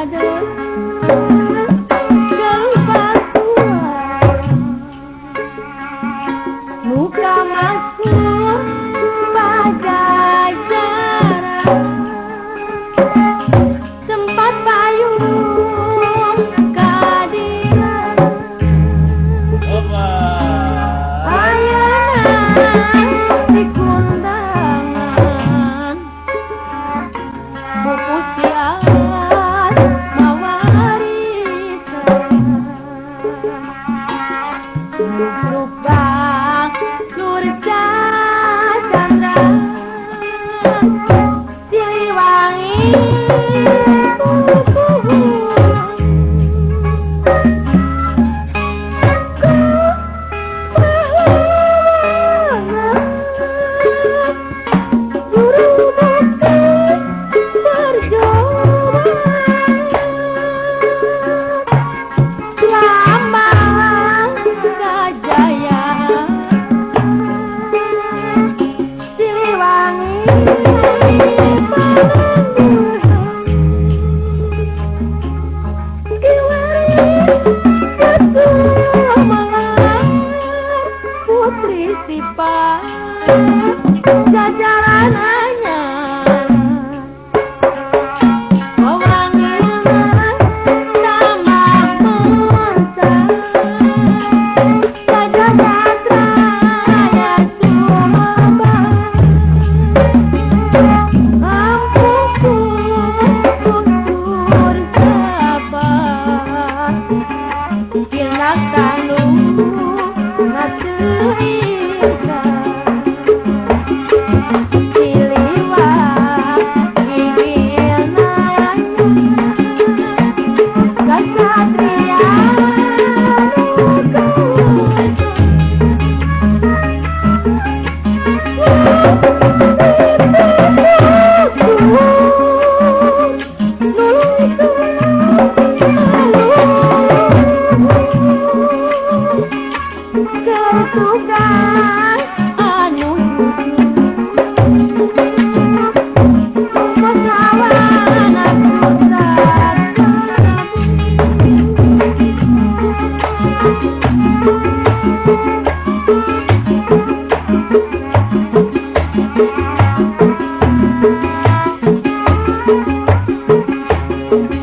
another. No lugar. putri sipa jajaran that tugas anu Thank you.